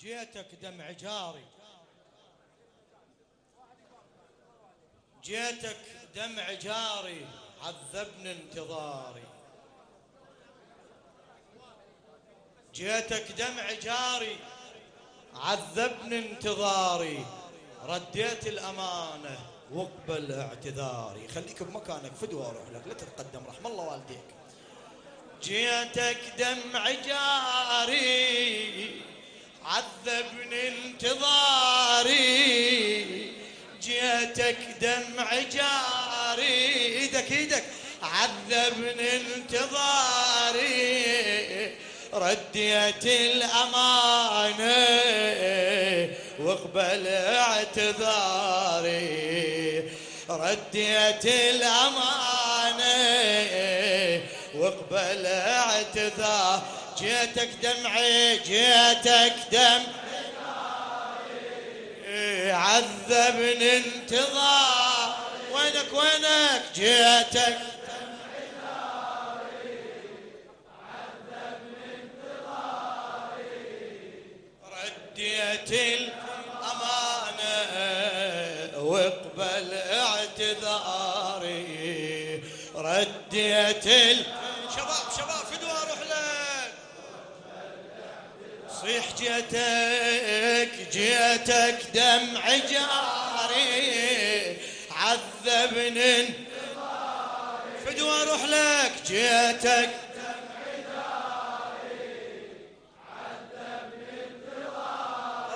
جيتك دمع جاري. جيتك دمع جاري عذبني انتظاري. جيتك دمع جاري عذبني انتظاري. رديت الأمانة واقبل اعتذاري خليك بمكانك فدوى أروح لك لا تتقدم رحم الله والديك. جيتك دمع جاري. عذبني انتظاري جيتك دمع جاري. إيدك إيدك. عذبني انتظاري رديت الأمانة واقبل اعتذاري رديت الأمانة واقبل اعتذار جيتك دمعي جيتك دم. عذبني انتظار. وينك وينك؟ جيتك. رديت الأمانة واقبل اعتذاري. رديت ال... شباب شباب فدوى أروح لك صيح جيتك جيتك دمع جاري عذبني. فدوى أروح لك جيتك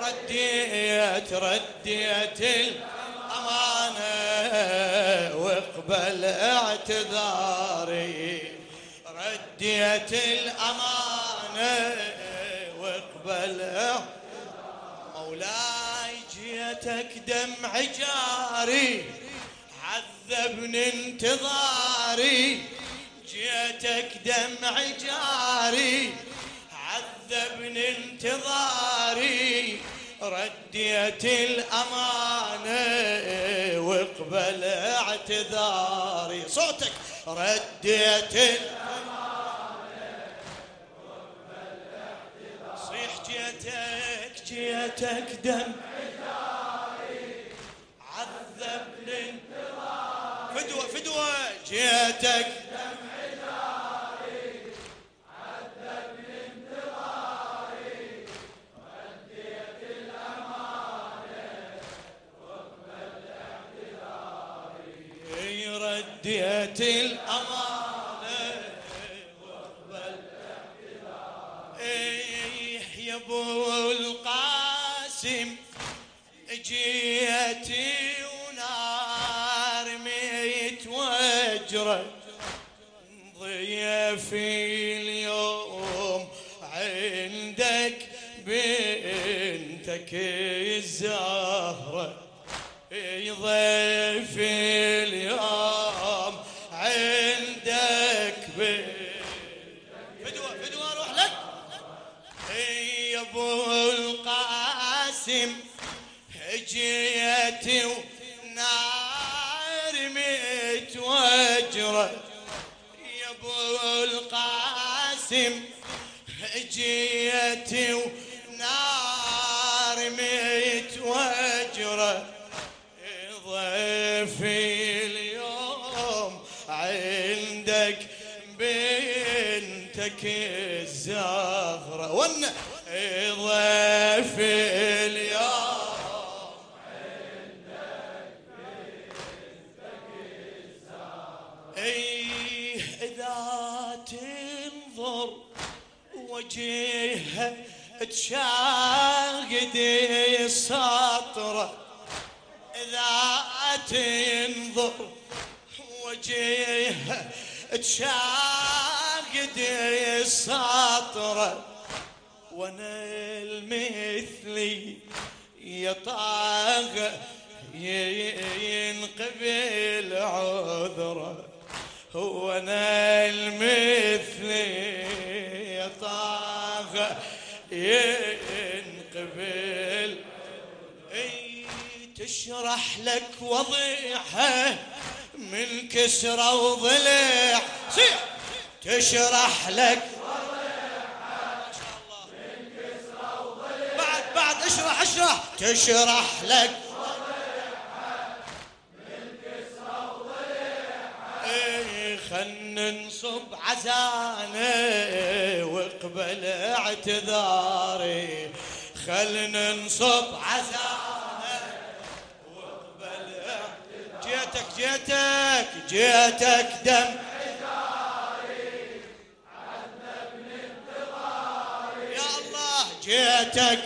رديت رديت الأمانة واقبل اعتذاري. رديت الأمانة واقبل مولاي جيتك دمع جاري عذبني انتظاري. جيتك دمع جاري عذبني انتظاري. رديت الأمانة واقبل اعتذاري. صوتك. رديت الأمانة جيتك دم. عذبني. فدوة فدوة جيتك يا ابو القاسم جيتي ونار متوجرة يا أبو القاسم جيتي ونار متوجره ضيفي اليوم عندك بنتك الزهرة. ضيفي اليوم إذا تنظر وجهها تشاهد السطره إذا تنظر وجهها تشاهد السطرة وأنا المثلي يطاغ ينقبل عذره وأنا المثلي يطاغ ينقبل. تشرح لك وضيحة من كسرة وضلع. تشرح لك اشرح تشرح لك. إيه، خل ننصب عزانة واقبل اعتذاري. خل ننصب عزانة واقبل جيتك جيتك جيتك دم. يا الله جيتك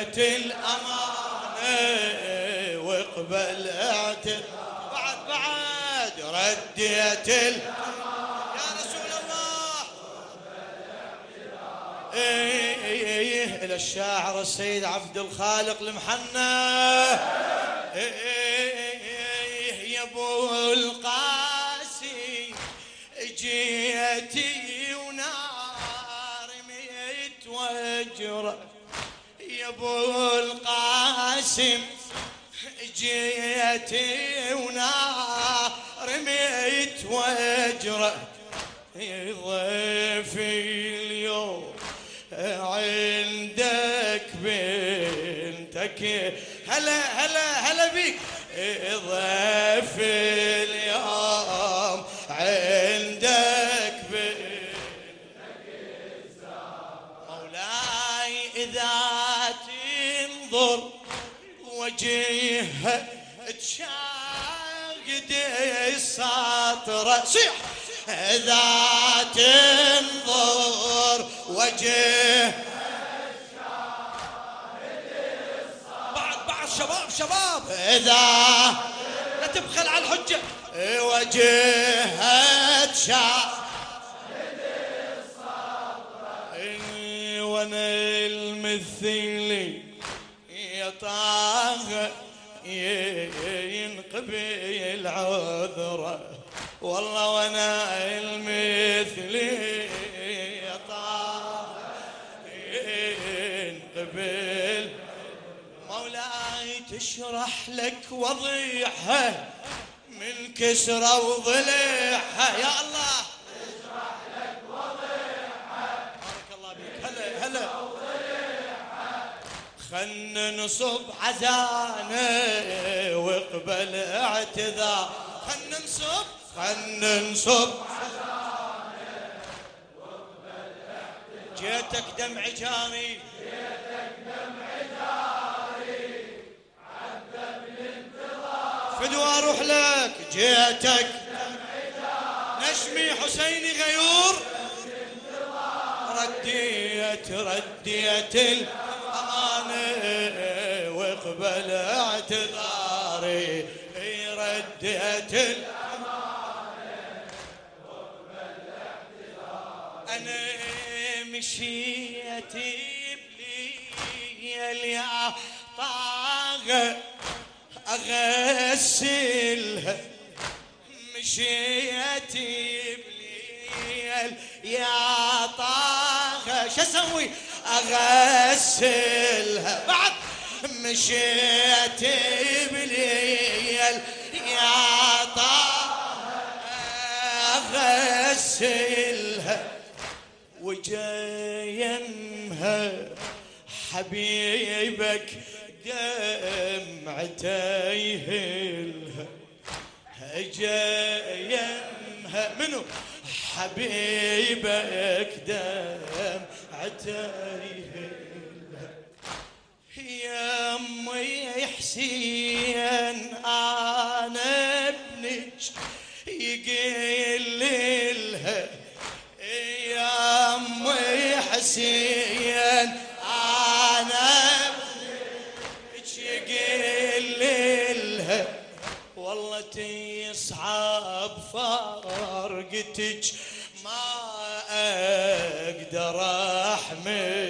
رديت الأمانة واقبل اعتذار بعد بعد رديت الأمانة يا رسول الله. إيه إيه إيه إلى الشاعر السيد عبد الخالق المحنى إيه إيه إيه يا أبو القاسي جيتي ونار ميت وجرك أبو القاسم جيتي ونار رميت وجرك ضيفي اليوم. عندك بنتك هلا هلا هلا بيك. ضيفي وجهها تشاهد السطر صيح إذا تنظر وجه بعد بعد شباب شباب إذا لا تبخل على الحجة. وجهها تشاهد وأنا المثلي يا طه ينقبل عذره. والله وأنا المثلي يا طه ينقبل. مولاي تشرح لك وضيحها من كسرة وضلعها يا الله خل ننصب عزانه واقبل اعتذار. خل ننصب خل ننصب جيتك دمع جاري فدوى أروح لك. جيتك نشمي حسيني غيور. رديت رديت الأمانة واقبل اعتذاري رديت الأمانة. أنا مشيت بليل يا طاغة أغسلها مشيت بليل يا طه شو أسوي؟ اغسلها بعد. مشيت بليل يا طه أغسلها وجايمها حبيبك دمعته يهلها جايمها منو؟ حبيبك دم عتايهلها يا امي حسين أنا ابنك يقل لها. يا امي حسين أنا ابنك يقل لها. والله تصعب فرقتك ما أقدر أحمل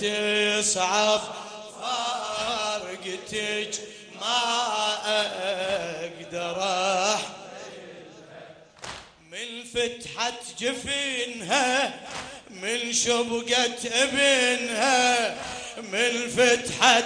تصعب فرقتك ما أقدر من فتحة جفنها من شبقة ابنها من فتحة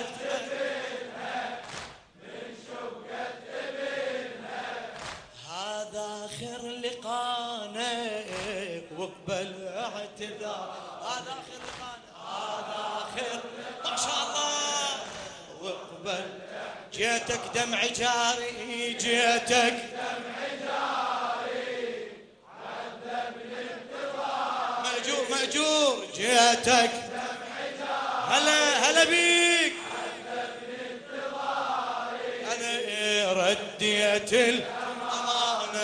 دمع جاري جيتك. دمع جاري مأجور مأجور جيتك. هلا هلا بيك. أنا رديت الأمانة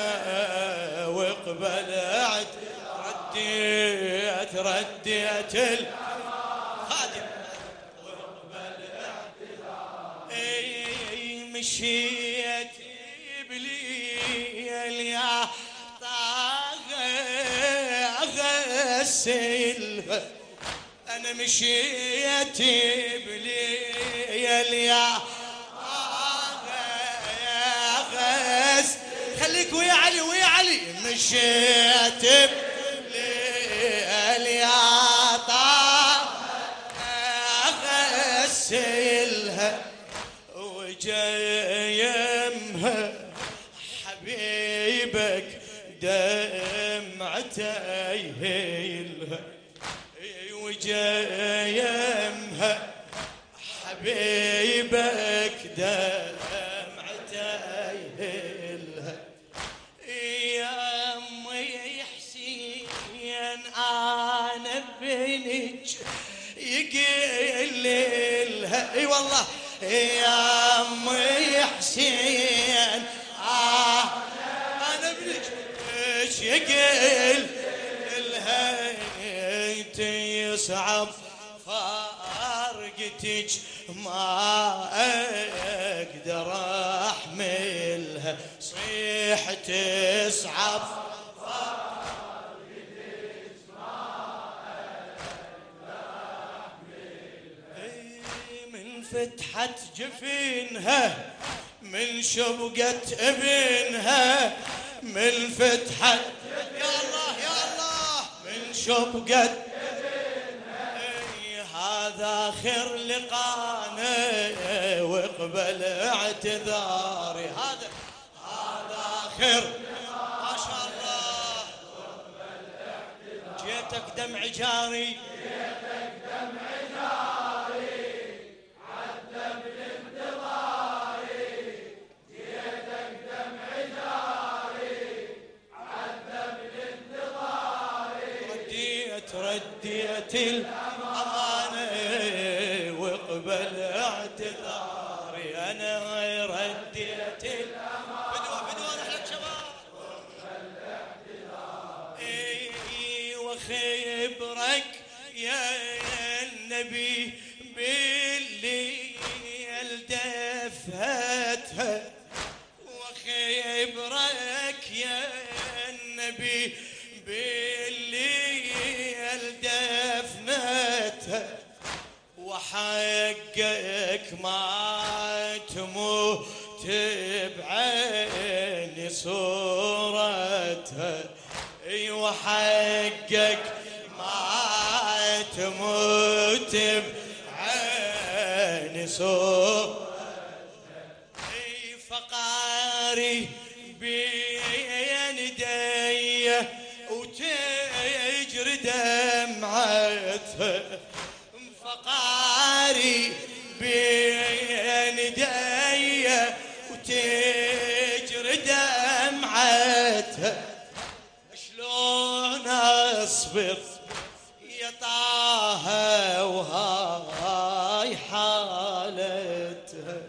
وقبلت. رديت رديت خادم مشيت بليل يا طاغة أغسلها أنا مشيت بليل يا أغس خليك ويا علي ويا علي. مشيت بليل دمعته يهيلها وجايمها حبيبك دمعته يهيلها يا أمي حسين أنا بنج يقللها أي والله يا أمي حسين آه أنا بنج يقل الهيت يصعب فارقتك ما أقدر أحملها. صيح تصعب من فتحة جفينها من شبقة ابنها من فتحة يا الله يا الله. من شبقة هذا خير لقانا. واقبل اعتذاري هذا هذا خير. ما شاء الله. جيتك دمع جاري. رديت وحقك ما تموت بعيني صورتها أي وحقك ما تموت بعيني صورتها أي فقاري بين يدي وتجري دمعتها اصبر يا طه وهاي حالتها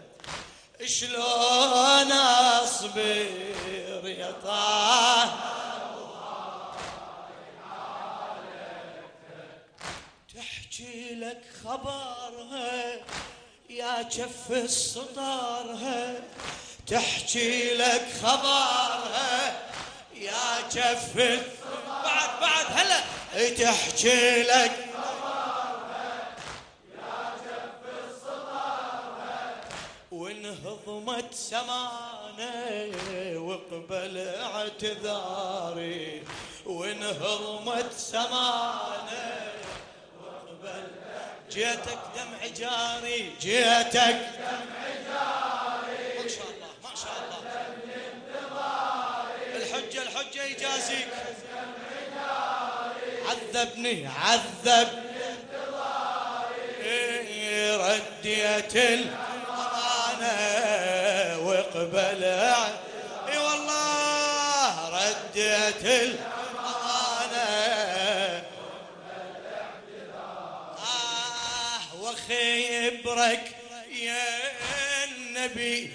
شلون أصبر يا طه تحكي لك خبرها يا كف السطارها تحكي لك خبرها يا كف بعد بعد هلا. تحكي لك. وانهضمت سمانه وقبل اعتذاري. وانهضمت سمانه وقبل جيتك دمع جاري جيتك عذبني عذب. رديت الأمانة واقبل إي والله رديت الامانه آه وخيبرك يا النبي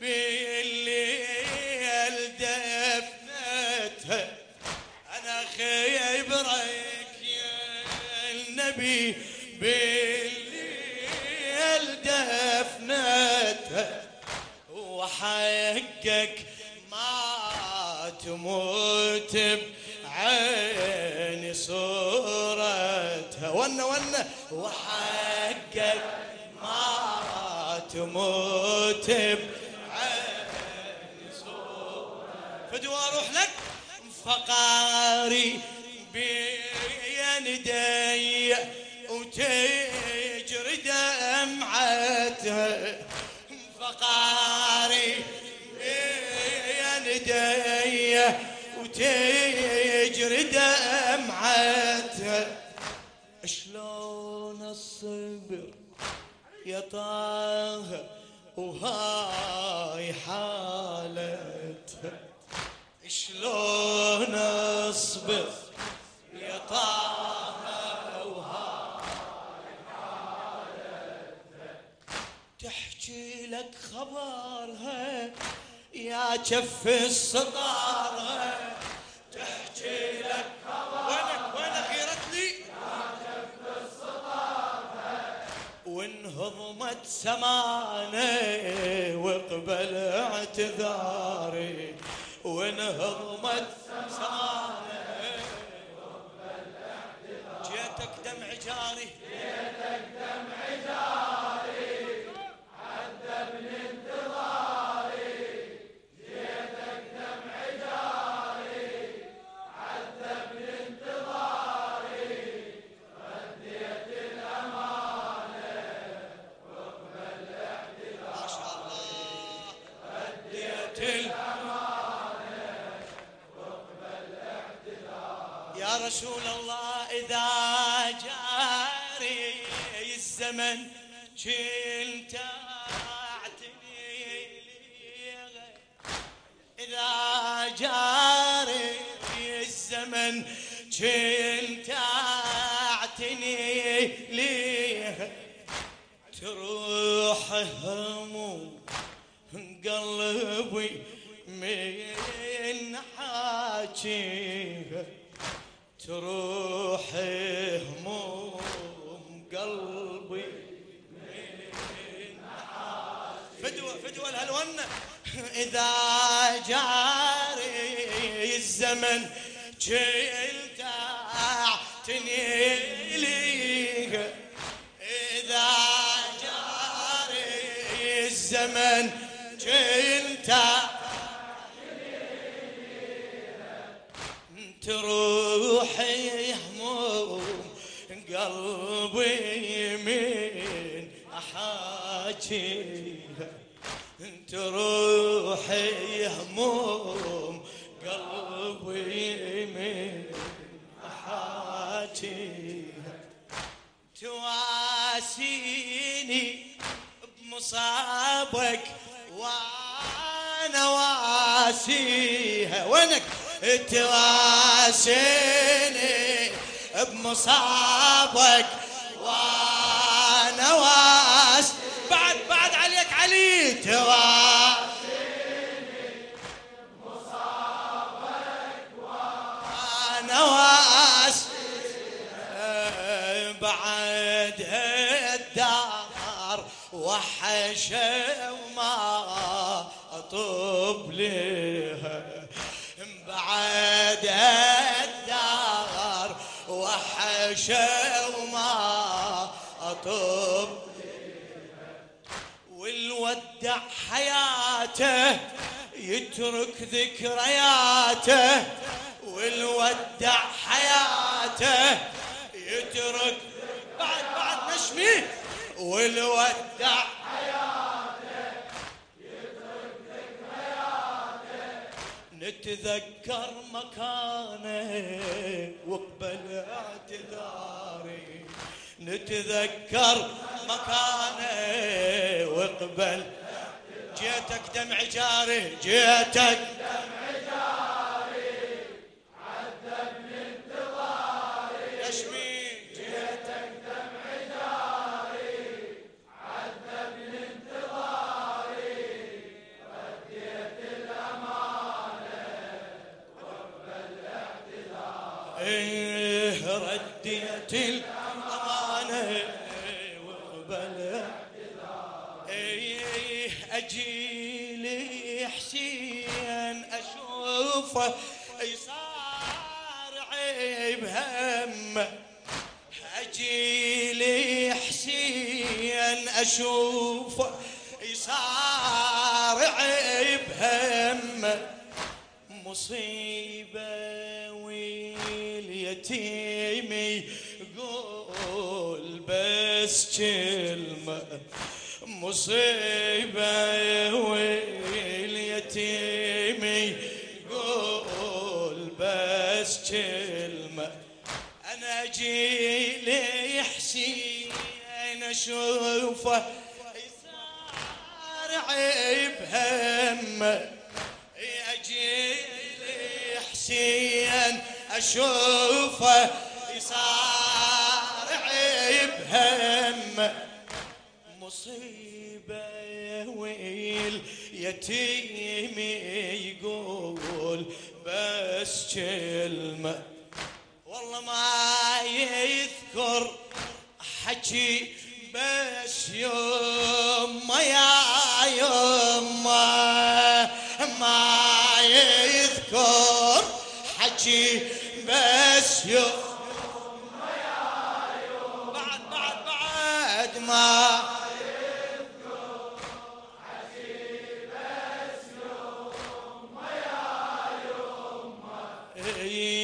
بالليل النبي بالليل دفنتها وحقك ما تموت بعيني صورتها ون ون. وحقك ما تموت بعيني صورتها فدوا أروح لك. فقاري بين وتجري دمعتها فقاري يدي وتجري دمعتها شلون الصبر يا طه وهاي حالتها شلون اصبر يا طه وهاي حالتها تحكي لك خبرها يا جف السطارها تحكي لك وينك وين خيرت لي وانهضمت سمانه وقبل اعتذاري وانهضمت سمانه كنت أعتني ليه؟ تروح هموم قلبي من حاجيها تروح هموم قلبي من فدوة فدوة الهلونة إذا جاري الزمن تروحي هموم قلبي من أحاكيها تروحي هموم قلبي من أحاكيها تواسيني بمصابك وأنا واسيها. وينك؟ تواسيني بمصابك. وأنا واس. بعد بعد عليك علي. تواسيني بمصابك. وأنا واس. بعد الدار وحشة وما أطب لها وحشة وما أطب والودع حياته يترك ذكرياته. والودع حياته يترك بعد بعد نشمي والودع نتذكر مكانه وقبل اعتذاري نتذكر مكانه وقبل جيتك دمع جاري جيتك دمع رديت الأمانة واقبل إيه اجيلي حسين أشوفه صار عيب همه اجيلي حسين أشوفه صار عيب همه مصيبة واليتيم يقول بس كلمة مصيبة واليتيم يقول بس كلمة أنا أجيلي حسين أشوفه صار عيب همه. اجيلي حسين أشوفه صار عيب هم مصيبة ويل يتيم يقول بس كلمة. والله ما يذكر حكي بس يما يا يما ما يذكر حكي بس يما بعد بعد بعد ما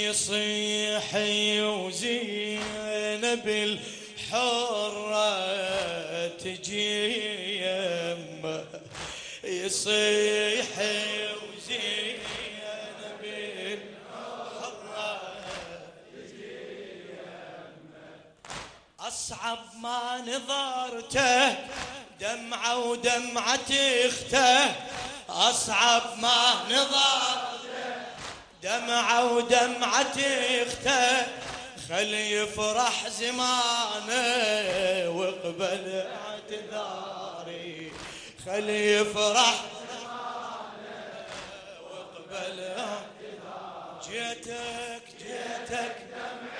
يصيح وزينب الحرة تجي يمه يصيح ما نظرته دمعة ودمعة اخته أصعب ما نظرته دمعة ودمعة اخته خلي يفرح زمانه واقبل اعتذاري. خلي يفرح زمانه واقبل اعتذاري. جيتك جيتك دمع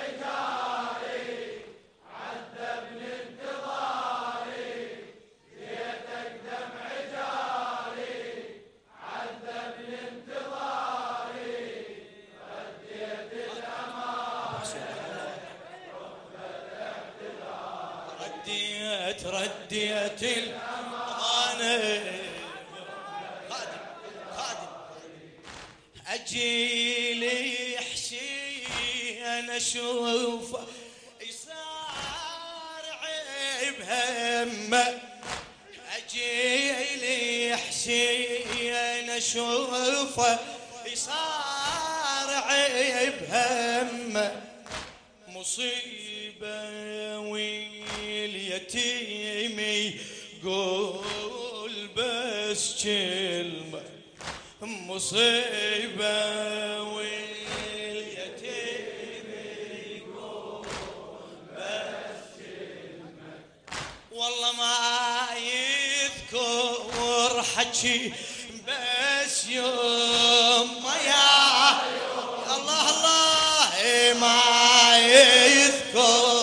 رديت رديت الأمانة خادم. خادم أجيلي حسين أشوفه صار عيب همه أجيلي حسين أشوفه صار عيب همه مصيبة واليتيم يقول بس كلمة مصيبة واليتيم يقول بس كلمة. والله ما يذكر حكي بس يوم يا الله الله ما يذكر.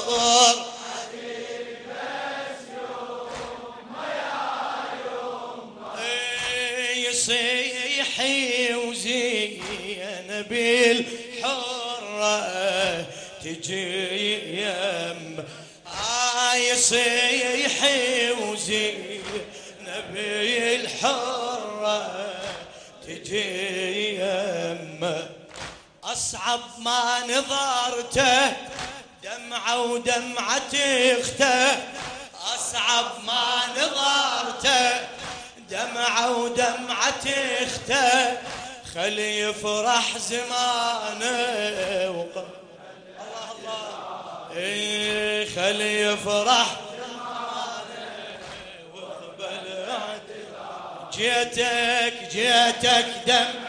تجي يم آه يصيح وزينب الحرة تجي يم أصعب ما نظرته دمعة ودمعة اخته أصعب ما نظرته دمعة ودمعة اخته خلي يفرح زمانه وق... خلي يفرح. جيتك جيتك دمع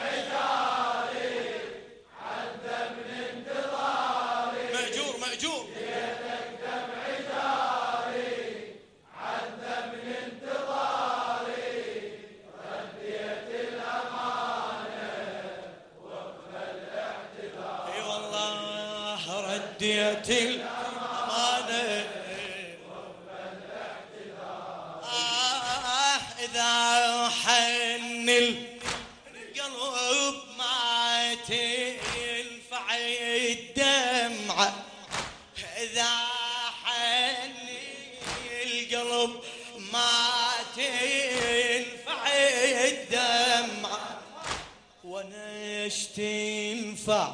إيش تنفع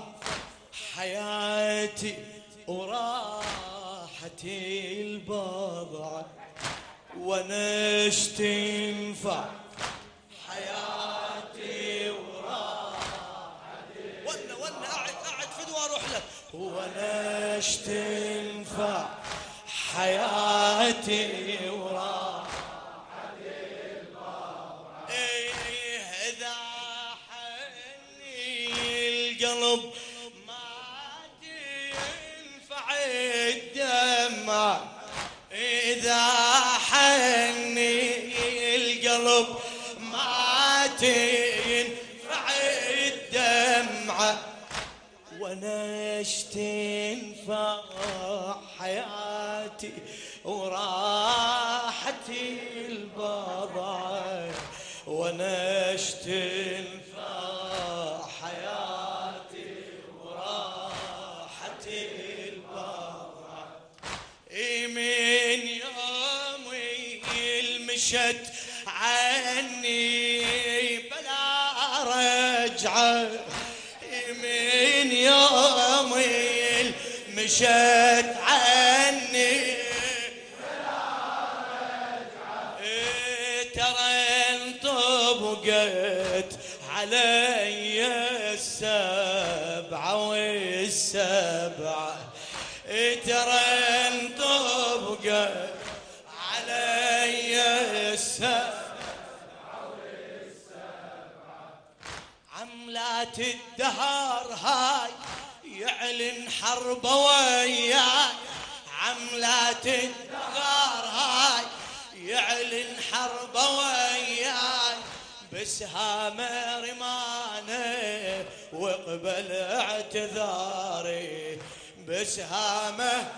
حياتي وراحتي البضعة وأنا تنفع حياتي وراحتي وأنا وأنا قاعد قاعد فدوى أروح له وأنا تنفع حياتي إيش تنفع حياتي وراحتي البضعة وأنا تنفع حياتي وراحتي البضعة إي من يوم المشت عني بلا رجعة. مشت عني. إيه ترى انطبقت علي السبعة والسبعة إيه ترى انطبقت علي السبعة عملات الدهر هاي يعلن حربه وياي عملات الدهر هاي. يعلن حربه وياي بسهام رمانه وقبل اعتذاري. بسهامه